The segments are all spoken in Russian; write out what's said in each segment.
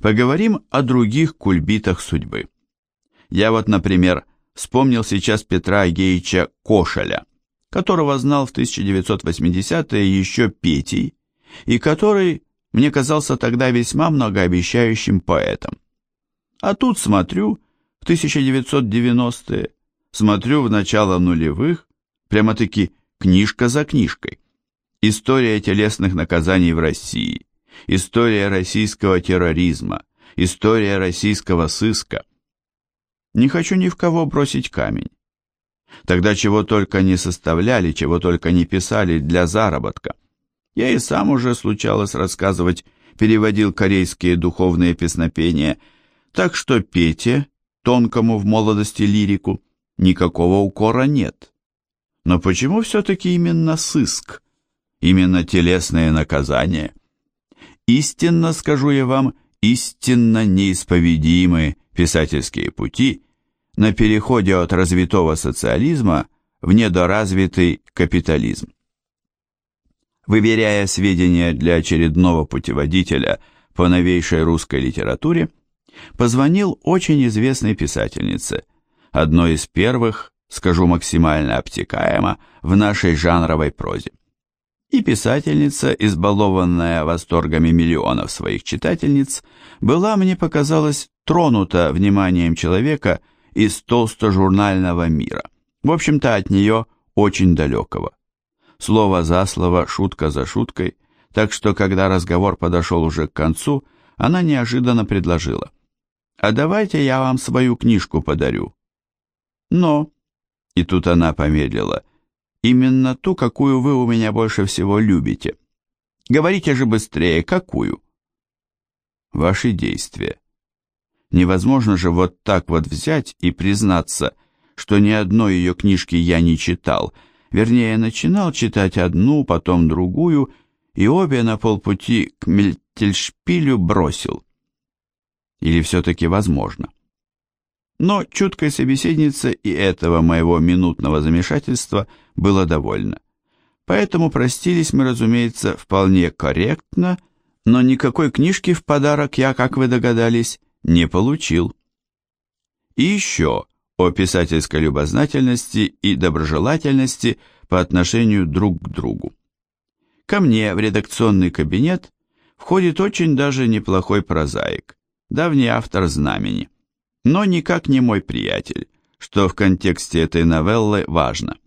Поговорим о других кульбитах судьбы. Я вот, например, вспомнил сейчас Петра Агеича Кошеля, которого знал в 1980-е еще Петей, и который мне казался тогда весьма многообещающим поэтом. А тут смотрю, в 1990-е, смотрю в начало нулевых, прямо-таки книжка за книжкой. История телесных наказаний в России, история российского терроризма, история российского сыска. Не хочу ни в кого бросить камень. Тогда чего только не составляли, чего только не писали для заработка. Я и сам уже случалось рассказывать, переводил корейские духовные песнопения, так что Пете, тонкому в молодости лирику, никакого укора нет. Но почему все-таки именно сыск, именно телесное наказание? Истинно, скажу я вам, истинно неисповедимы писательские пути на переходе от развитого социализма в недоразвитый капитализм. Выверяя сведения для очередного путеводителя по новейшей русской литературе, позвонил очень известной писательнице, одной из первых, скажу максимально обтекаемо, в нашей жанровой прозе. И писательница, избалованная восторгами миллионов своих читательниц, была, мне показалось, тронута вниманием человека из толстожурнального мира, в общем-то от нее очень далекого слово за слово, шутка за шуткой, так что, когда разговор подошел уже к концу, она неожиданно предложила. «А давайте я вам свою книжку подарю». «Но...» И тут она помедлила. «Именно ту, какую вы у меня больше всего любите. Говорите же быстрее, какую?» «Ваши действия. Невозможно же вот так вот взять и признаться, что ни одной ее книжки я не читал, Вернее, начинал читать одну, потом другую, и обе на полпути к Мельтельшпилю бросил. Или все-таки возможно. Но чуткой собеседнице и этого моего минутного замешательства было довольно. Поэтому простились мы, разумеется, вполне корректно, но никакой книжки в подарок я, как вы догадались, не получил. И еще о писательской любознательности и доброжелательности по отношению друг к другу. Ко мне в редакционный кабинет входит очень даже неплохой прозаик, давний автор «Знамени», но никак не мой приятель, что в контексте этой новеллы важно.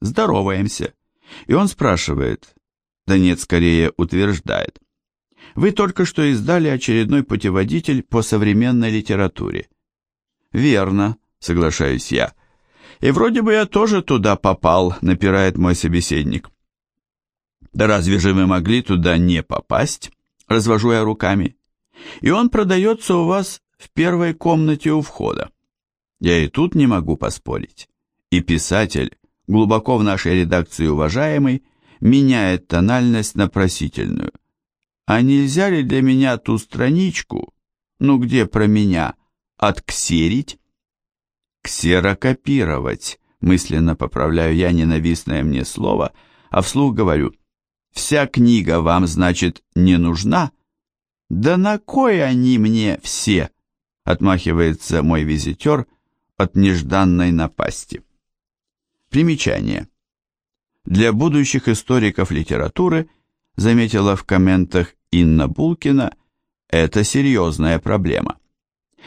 Здороваемся, и он спрашивает, да нет, скорее утверждает, вы только что издали очередной путеводитель по современной литературе. Верно, соглашаюсь я. И вроде бы я тоже туда попал, напирает мой собеседник. Да разве же вы могли туда не попасть? Развожу я руками. И он продается у вас в первой комнате у входа. Я и тут не могу поспорить. И писатель, глубоко в нашей редакции уважаемый, меняет тональность на просительную. А нельзя ли для меня ту страничку, ну где про меня, отксерить? ксерокопировать, мысленно поправляю я ненавистное мне слово, а вслух говорю, вся книга вам, значит, не нужна? Да на кой они мне все? Отмахивается мой визитер от нежданной напасти. Примечание. Для будущих историков литературы, заметила в комментах Инна Булкина, это серьезная проблема.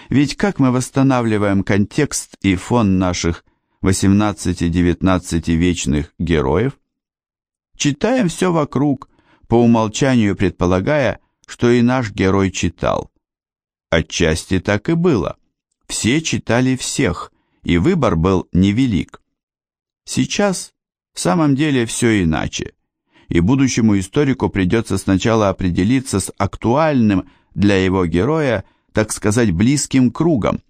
Ведь как мы восстанавливаем контекст и фон наших 18-19 вечных героев? Читаем все вокруг, по умолчанию предполагая, что и наш герой читал. Отчасти так и было. Все читали всех, и выбор был невелик. Сейчас в самом деле все иначе, и будущему историку придется сначала определиться с актуальным для его героя так сказать, близким кругом.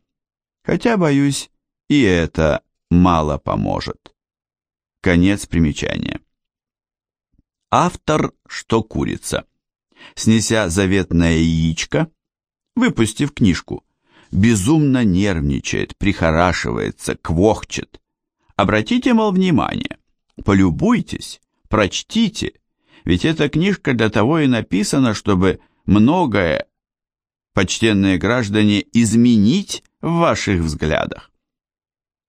Хотя, боюсь, и это мало поможет. Конец примечания. Автор, что курица, снеся заветное яичко, выпустив книжку, безумно нервничает, прихорашивается, квохчет. Обратите, мол, внимание, полюбуйтесь, прочтите, ведь эта книжка для того и написана, чтобы многое почтенные граждане, изменить в ваших взглядах?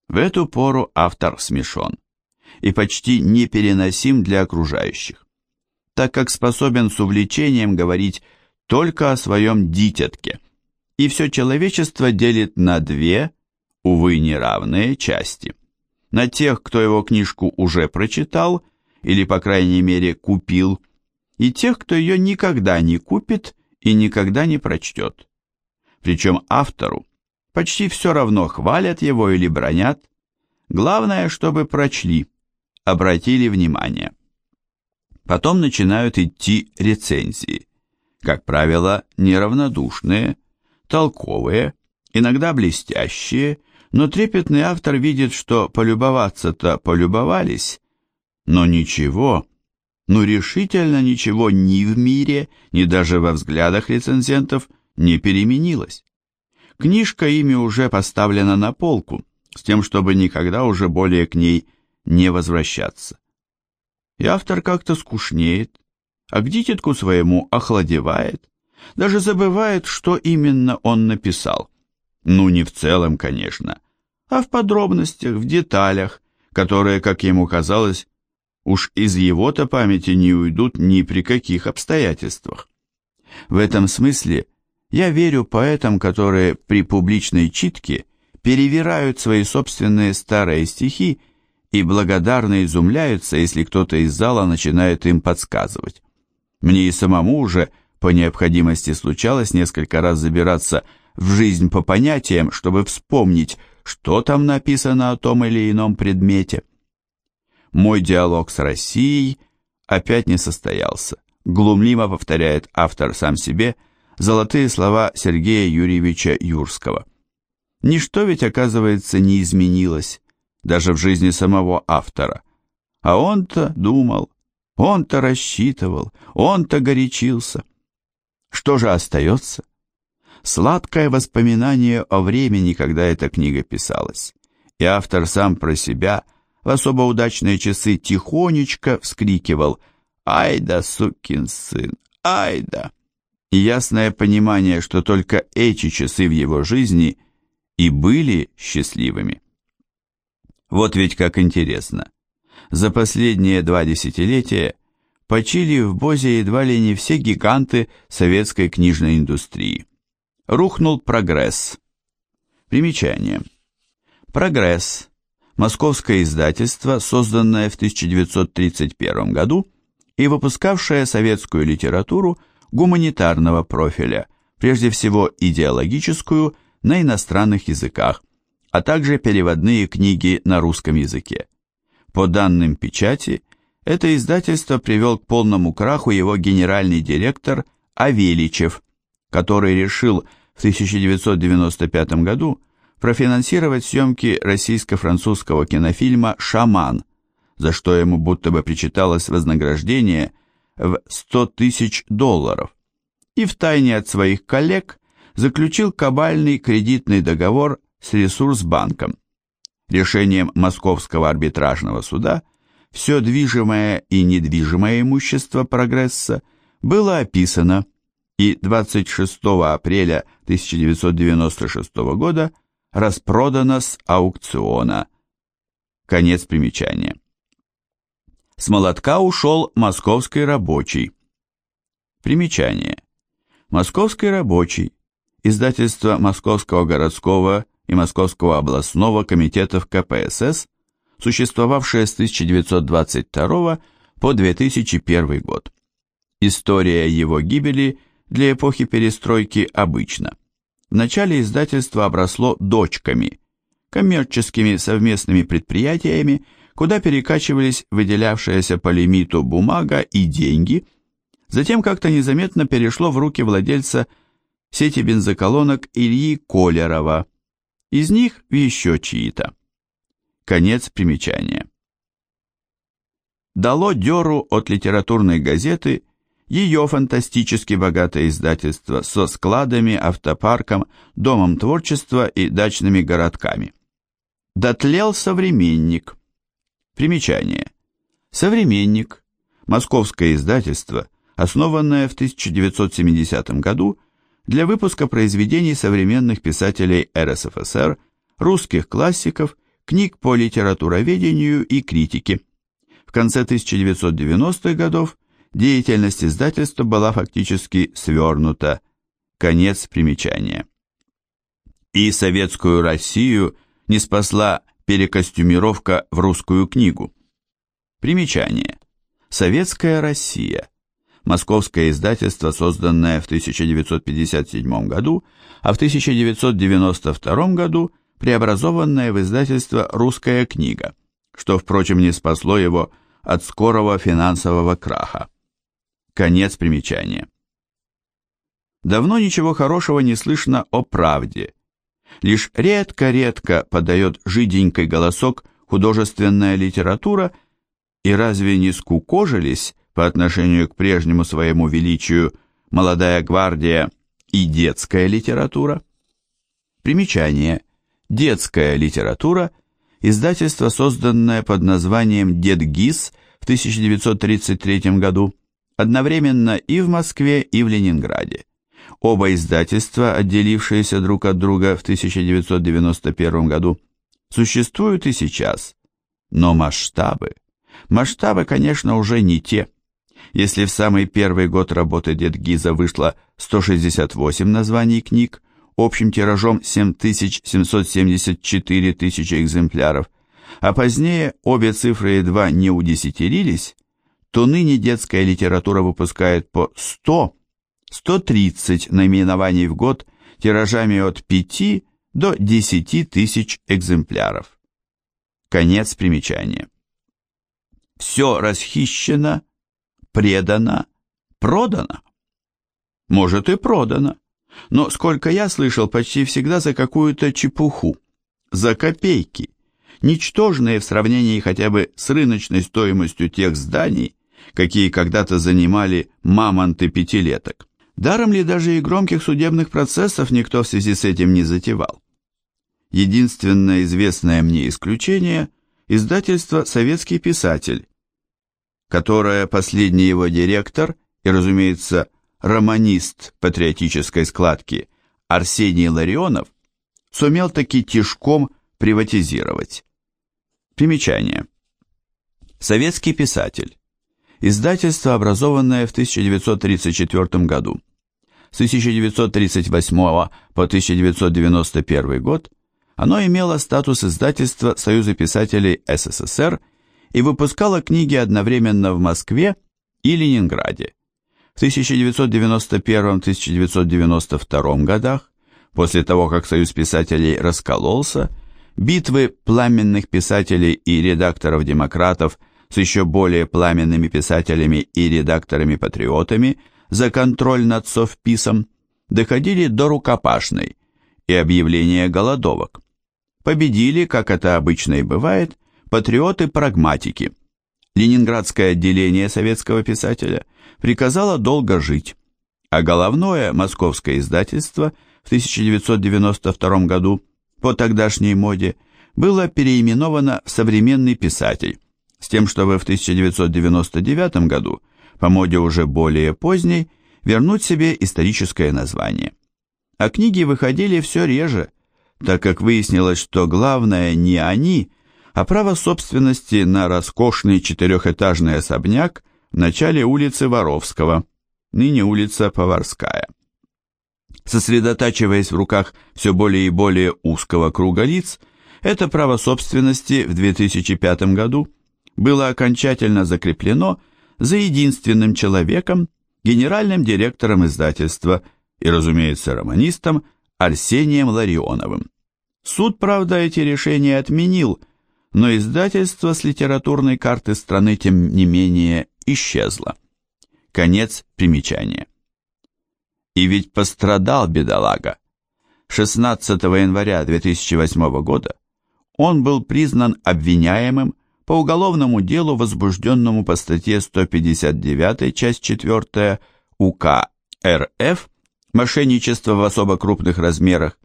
В эту пору автор смешон и почти непереносим для окружающих, так как способен с увлечением говорить только о своем дитятке, и все человечество делит на две, увы, неравные части. На тех, кто его книжку уже прочитал, или, по крайней мере, купил, и тех, кто ее никогда не купит и никогда не прочтет. Причем автору почти все равно хвалят его или бронят, главное, чтобы прочли, обратили внимание. Потом начинают идти рецензии, как правило, неравнодушные, толковые, иногда блестящие, но трепетный автор видит, что полюбоваться-то полюбовались, но ничего, ну решительно ничего ни в мире, ни даже во взглядах рецензентов не переменилось. Книжка ими уже поставлена на полку, с тем, чтобы никогда уже более к ней не возвращаться. И автор как-то скучнеет, а к своему охладевает, даже забывает, что именно он написал. Ну, не в целом, конечно, а в подробностях, в деталях, которые, как ему казалось, уж из его-то памяти не уйдут ни при каких обстоятельствах. В этом смысле я верю поэтам, которые при публичной читке перевирают свои собственные старые стихи и благодарно изумляются, если кто-то из зала начинает им подсказывать. Мне и самому уже по необходимости случалось несколько раз забираться в жизнь по понятиям, чтобы вспомнить, что там написано о том или ином предмете. Мой диалог с Россией опять не состоялся. Глумливо повторяет автор сам себе золотые слова Сергея Юрьевича Юрского. Ничто ведь, оказывается, не изменилось, даже в жизни самого автора. А он-то думал, он-то рассчитывал, он-то горячился. Что же остается? Сладкое воспоминание о времени, когда эта книга писалась. И автор сам про себя в особо удачные часы тихонечко вскрикивал «Ай да, сукин сын, ай да!» И ясное понимание, что только эти часы в его жизни и были счастливыми. Вот ведь как интересно. За последние два десятилетия почили в Бозе едва ли не все гиганты советской книжной индустрии. Рухнул прогресс. Примечание. Прогресс. Московское издательство, созданное в 1931 году и выпускавшее советскую литературу гуманитарного профиля, прежде всего идеологическую, на иностранных языках, а также переводные книги на русском языке. По данным печати, это издательство привел к полному краху его генеральный директор Авеличев, который решил в 1995 году профинансировать съемки российско-французского кинофильма «Шаман», за что ему будто бы причиталось вознаграждение в 100 тысяч долларов, и втайне от своих коллег заключил кабальный кредитный договор с Ресурсбанком. Решением Московского арбитражного суда все движимое и недвижимое имущество прогресса было описано, и 26 апреля 1996 года распродано с аукциона. Конец примечания. С молотка ушел московский рабочий. Примечание. Московский рабочий. Издательство Московского городского и Московского областного комитетов КПСС, существовавшее с 1922 по 2001 год. История его гибели для эпохи перестройки обычна. Вначале издательство обросло дочками, коммерческими совместными предприятиями, куда перекачивались выделявшаяся по лимиту бумага и деньги, затем как-то незаметно перешло в руки владельца сети бензоколонок Ильи Колерова, из них еще чьи-то. Конец примечания. Дало дёру от литературной газеты ее фантастически богатое издательство со складами, автопарком, домом творчества и дачными городками. Дотлел современник. Примечание. Современник. Московское издательство, основанное в 1970 году для выпуска произведений современных писателей РСФСР, русских классиков, книг по литературоведению и критике. В конце 1990-х годов деятельность издательства была фактически свернута. Конец примечания. И советскую Россию не спасла перекостюмировка в русскую книгу. Примечание. Советская Россия. Московское издательство, созданное в 1957 году, а в 1992 году преобразованное в издательство «Русская книга», что, впрочем, не спасло его от скорого финансового краха. Конец примечания. Давно ничего хорошего не слышно о правде. Лишь редко-редко подает жиденький голосок художественная литература, и разве не скукожились по отношению к прежнему своему величию молодая гвардия и детская литература? Примечание. Детская литература – издательство, созданное под названием «Дед Гис» в 1933 году, одновременно и в Москве, и в Ленинграде. Оба издательства, отделившиеся друг от друга в 1991 году, существуют и сейчас, но масштабы, масштабы, конечно, уже не те. Если в самый первый год работы Дед Гиза вышло 168 названий книг, общим тиражом 7774 тысячи экземпляров, а позднее обе цифры едва не удесятерились, то ныне детская литература выпускает по 100 130 наименований в год тиражами от 5 до 10 тысяч экземпляров. Конец примечания. Все расхищено, предано, продано. Может и продано, но, сколько я слышал, почти всегда за какую-то чепуху, за копейки, ничтожные в сравнении хотя бы с рыночной стоимостью тех зданий, какие когда-то занимали мамонты пятилеток. Даром ли даже и громких судебных процессов никто в связи с этим не затевал? Единственное известное мне исключение – издательство «Советский писатель», которое последний его директор и, разумеется, романист патриотической складки Арсений Ларионов сумел таки тишком приватизировать. Примечание. Советский писатель. Издательство, образованное в 1934 году с 1938 по 1991 год оно имело статус издательства Союза писателей СССР и выпускало книги одновременно в Москве и Ленинграде. В 1991-1992 годах, после того, как Союз писателей раскололся, битвы пламенных писателей и редакторов-демократов с еще более пламенными писателями и редакторами-патриотами – за контроль над совписом доходили до рукопашной и объявления голодовок. Победили, как это обычно и бывает, патриоты-прагматики. Ленинградское отделение советского писателя приказало долго жить, а головное московское издательство в 1992 году по тогдашней моде было переименовано в «Современный писатель», с тем, чтобы в 1999 году по моде уже более поздней, вернуть себе историческое название. А книги выходили все реже, так как выяснилось, что главное не они, а право собственности на роскошный четырехэтажный особняк в начале улицы Воровского, ныне улица Поварская. Сосредотачиваясь в руках все более и более узкого круга лиц, это право собственности в 2005 году было окончательно закреплено за единственным человеком, генеральным директором издательства и, разумеется, романистом Арсением Ларионовым. Суд, правда, эти решения отменил, но издательство с литературной карты страны, тем не менее, исчезло. Конец примечания. И ведь пострадал бедолага. 16 января 2008 года он был признан обвиняемым по уголовному делу, возбужденному по статье 159, часть 4 УК РФ «Мошенничество в особо крупных размерах»,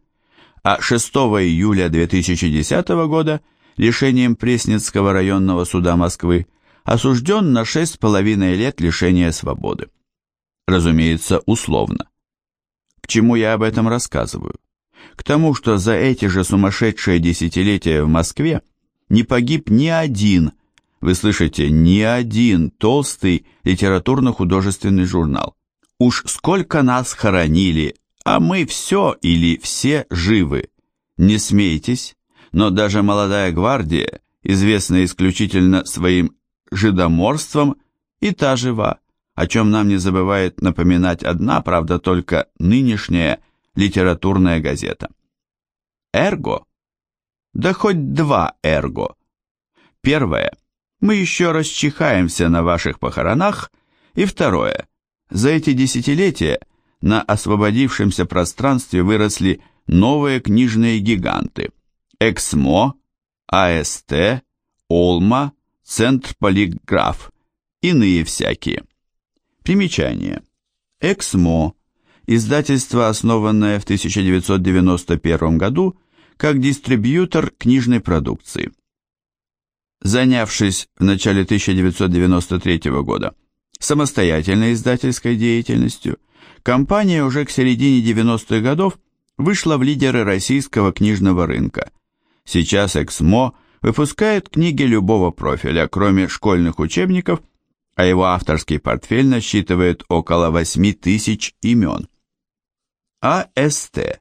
а 6 июля 2010 года решением Пресненского районного суда Москвы осужден на 6,5 лет лишения свободы. Разумеется, условно. К чему я об этом рассказываю? К тому, что за эти же сумасшедшие десятилетия в Москве не погиб ни один, вы слышите, ни один толстый литературно-художественный журнал. Уж сколько нас хоронили, а мы все или все живы. Не смейтесь, но даже молодая гвардия, известная исключительно своим жидоморством, и та жива, о чем нам не забывает напоминать одна, правда, только нынешняя литературная газета. Эрго? Да хоть два эрго. Первое. Мы еще расчихаемся на ваших похоронах. И второе. За эти десятилетия на освободившемся пространстве выросли новые книжные гиганты. Эксмо, АСТ, Олма, Центр Полиграф, иные всякие. Примечание. Эксмо издательство, основанное в 1991 году как дистрибьютор книжной продукции. Занявшись в начале 1993 года самостоятельной издательской деятельностью, компания уже к середине 90-х годов вышла в лидеры российского книжного рынка. Сейчас Эксмо выпускает книги любого профиля, кроме школьных учебников, а его авторский портфель насчитывает около 8 тысяч имен. АСТ.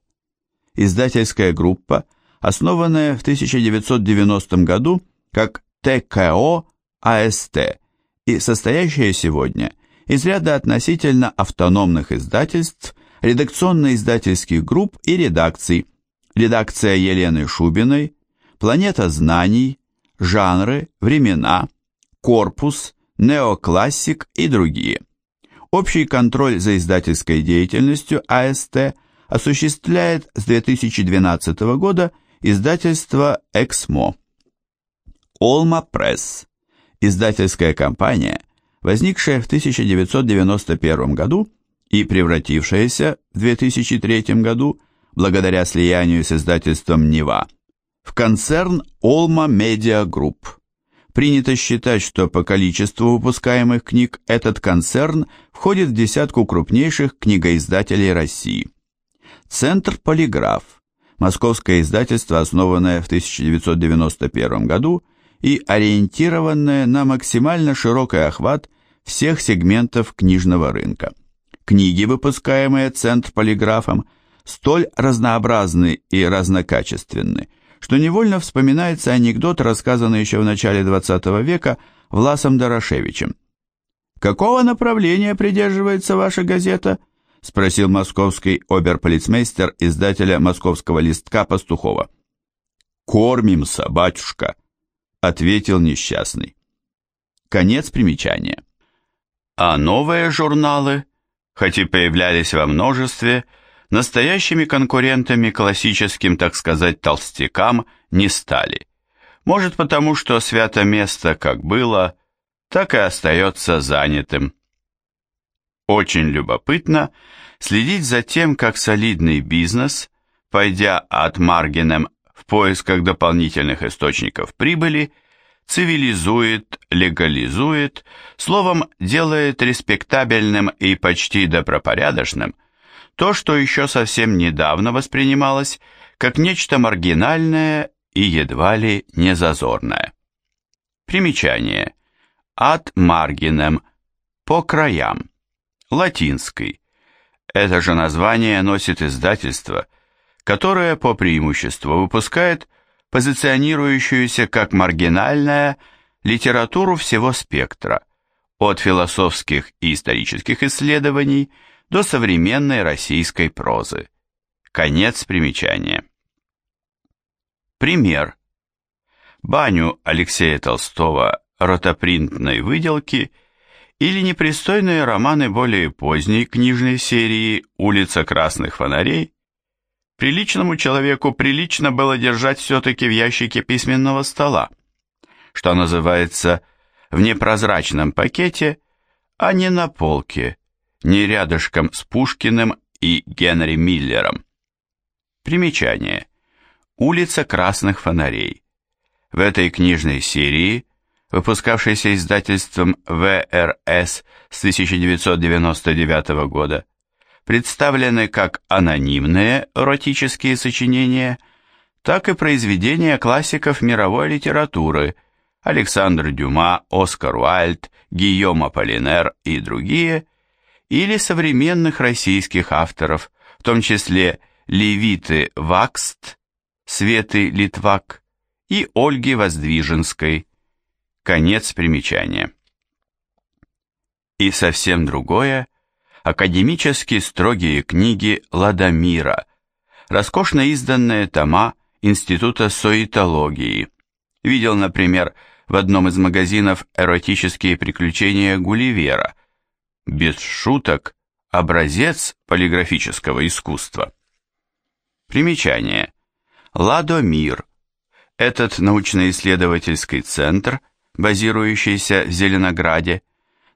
Издательская группа, основанная в 1990 году как ТКО АСТ и состоящая сегодня из ряда относительно автономных издательств, редакционно-издательских групп и редакций, редакция Елены Шубиной, Планета знаний, жанры, времена, корпус, неоклассик и другие. Общий контроль за издательской деятельностью АСТ осуществляет с 2012 года издательство «Эксмо». «Олма Пресс» – издательская компания, возникшая в 1991 году и превратившаяся в 2003 году, благодаря слиянию с издательством «Нева», в концерн «Олма Медиа Групп». Принято считать, что по количеству выпускаемых книг этот концерн входит в десятку крупнейших книгоиздателей России. Центр «Полиграф» – московское издательство, основанное в 1991 году и ориентированное на максимально широкий охват всех сегментов книжного рынка. Книги, выпускаемые Центр «Полиграфом», столь разнообразны и разнокачественны – что невольно вспоминается анекдот, рассказанный еще в начале XX века Власом Дорошевичем. «Какого направления придерживается ваша газета?» – спросил московский оберполицмейстер издателя московского листка Пастухова. «Кормимся, батюшка», – ответил несчастный. Конец примечания. А новые журналы, хоть и появлялись во множестве, – настоящими конкурентами классическим, так сказать, толстякам не стали. Может потому, что свято место как было, так и остается занятым. Очень любопытно следить за тем, как солидный бизнес, пойдя от маргином в поисках дополнительных источников прибыли, цивилизует, легализует, словом, делает респектабельным и почти добропорядочным то, что еще совсем недавно воспринималось как нечто маргинальное и едва ли не зазорное. Примечание. Ad marginem, по краям, латинский. Это же название носит издательство, которое по преимуществу выпускает позиционирующуюся как маргинальная литературу всего спектра, от философских и исторических исследований – до современной российской прозы. Конец примечания. Пример. Баню Алексея Толстого ротопринтной выделки или непристойные романы более поздней книжной серии «Улица красных фонарей» приличному человеку прилично было держать все-таки в ящике письменного стола, что называется в непрозрачном пакете, а не на полке, не рядышком с Пушкиным и Генри Миллером. Примечание. Улица красных фонарей. В этой книжной серии, выпускавшейся издательством ВРС с 1999 года, представлены как анонимные эротические сочинения, так и произведения классиков мировой литературы Александр Дюма, Оскар Уайльд, Гийом Аполлинер и другие, или современных российских авторов, в том числе Левиты Вакст, Светы Литвак и Ольги Воздвиженской. Конец примечания. И совсем другое – академически строгие книги Ладомира, роскошно изданные тома Института соитологии. Видел, например, в одном из магазинов «Эротические приключения Гулливера». Без шуток, образец полиграфического искусства. Примечание. Ладомир. Этот научно-исследовательский центр, базирующийся в Зеленограде,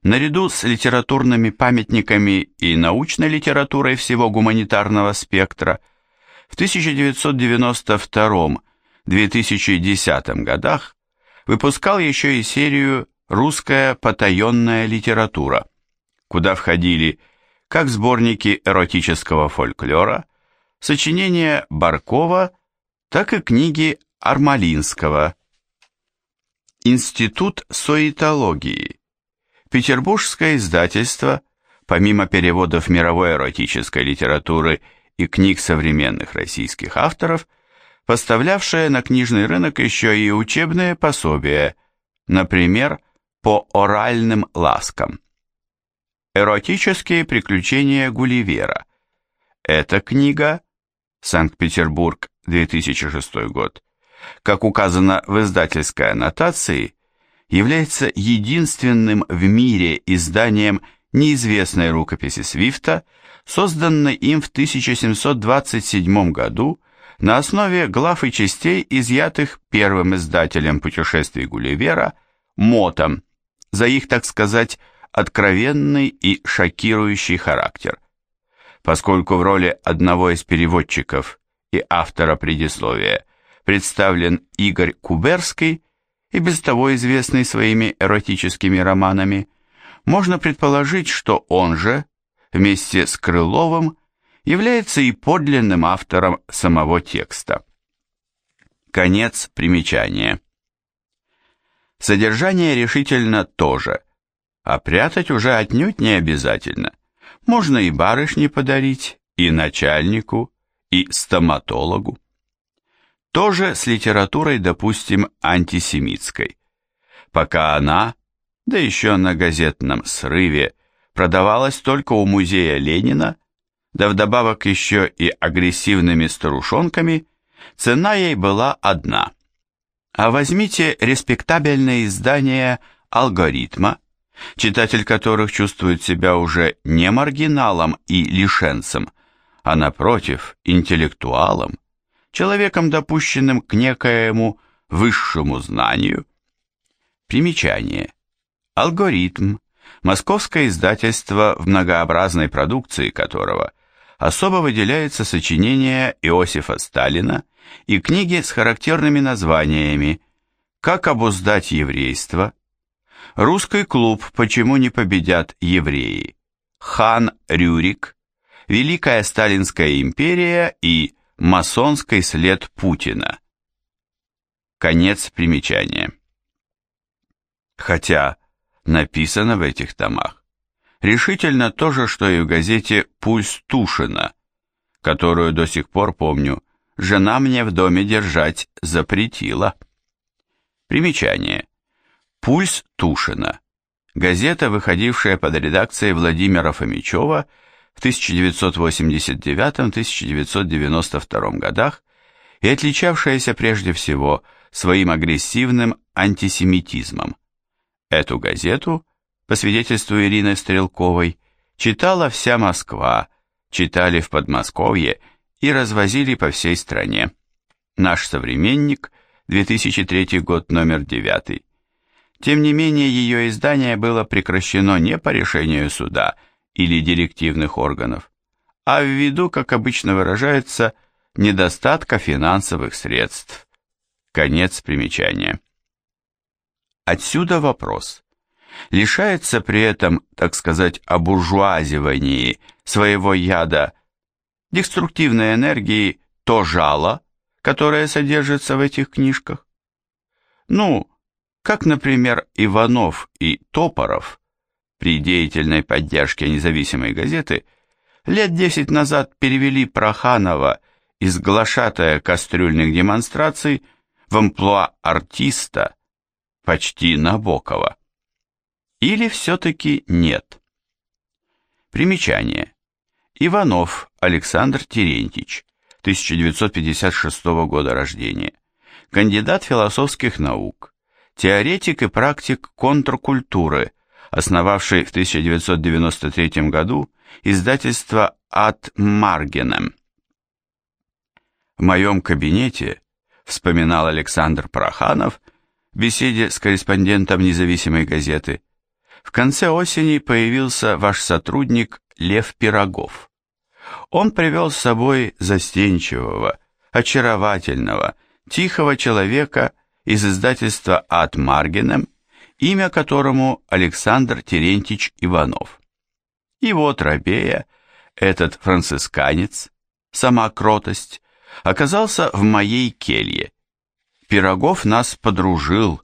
наряду с литературными памятниками и научной литературой всего гуманитарного спектра, в 1992-2010 годах выпускал еще и серию «Русская потаенная литература», куда входили как сборники эротического фольклора, сочинения Баркова, так и книги Армалинского. Институт соитологии. Петербургское издательство, помимо переводов мировой эротической литературы и книг современных российских авторов – поставлявшая на книжный рынок еще и учебные пособия, например, по оральным ласкам. Эротические приключения Гулливера. Эта книга, Санкт-Петербург, 2006 год, как указано в издательской аннотации, является единственным в мире изданием неизвестной рукописи Свифта, созданной им в 1727 году на основе глав и частей, изъятых первым издателем путешествий Гулливера, Мотом, за их, так сказать, откровенный и шокирующий характер. Поскольку в роли одного из переводчиков и автора предисловия представлен Игорь Куберский, и без того известный своими эротическими романами, можно предположить, что он же, вместе с Крыловым, является и подлинным автором самого текста. Конец примечания. Содержание решительно тоже, а прятать уже отнюдь не обязательно. Можно и барышне подарить, и начальнику, и стоматологу. Тоже с литературой, допустим, антисемитской. Пока она, да еще на газетном срыве, продавалась только у музея Ленина, да вдобавок еще и агрессивными старушонками, цена ей была одна. А возьмите респектабельное издание «Алгоритма», читатель которых чувствует себя уже не маргиналом и лишенцем, а напротив, интеллектуалом, человеком, допущенным к некоему высшему знанию. Примечание. Алгоритм – московское издательство, в многообразной продукции которого особо выделяется сочинение Иосифа Сталина и книги с характерными названиями «Как обуздать еврейство», «Русский клуб. Почему не победят евреи», «Хан Рюрик», «Великая Сталинская империя» и «Масонский след Путина». Конец примечания. Хотя написано в этих томах решительно то же, что и в газете «Пульс Тушина», которую до сих пор помню, жена мне в доме держать запретила. Примечание. «Пульс Тушина». Газета, выходившая под редакцией Владимира Фомичева в 1989-1992 годах и отличавшаяся прежде всего своим агрессивным антисемитизмом. Эту газету по свидетельству Ирины Стрелковой, читала вся Москва, читали в Подмосковье и развозили по всей стране. Наш современник, 2003 год, номер 9. Тем не менее, ее издание было прекращено не по решению суда или директивных органов, а ввиду, как обычно выражается, недостатка финансовых средств. Конец примечания. Отсюда вопрос лишается при этом, так сказать, обуржуазивании своего яда, деструктивной энергии то жало, которое содержится в этих книжках? Ну, как, например, Иванов и Топоров при деятельной поддержке независимой газеты лет десять назад перевели Проханова из глашатая кастрюльных демонстраций в амплуа артиста почти Набокова. Или все-таки нет? Примечание. Иванов Александр Терентьевич, 1956 года рождения, кандидат философских наук, теоретик и практик контркультуры, основавший в 1993 году издательство «Ад Маргеном». В моем кабинете, вспоминал Александр Проханов в беседе с корреспондентом независимой газеты, в конце осени появился ваш сотрудник Лев Пирогов. Он привел с собой застенчивого, очаровательного, тихого человека из издательства «Ад Маргеном», имя которому Александр Терентьевич Иванов. И вот Рабея, этот францисканец, сама кротость, оказался в моей келье. Пирогов нас подружил,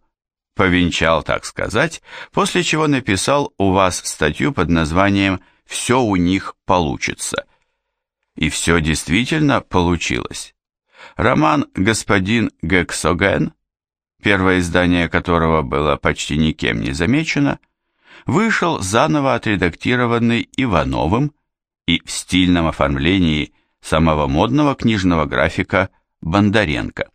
повенчал, так сказать, после чего написал у вас статью под названием «Все у них получится». И все действительно получилось. Роман «Господин Гексоген», первое издание которого было почти никем не замечено, вышел заново отредактированный Ивановым и в стильном оформлении самого модного книжного графика Бондаренко.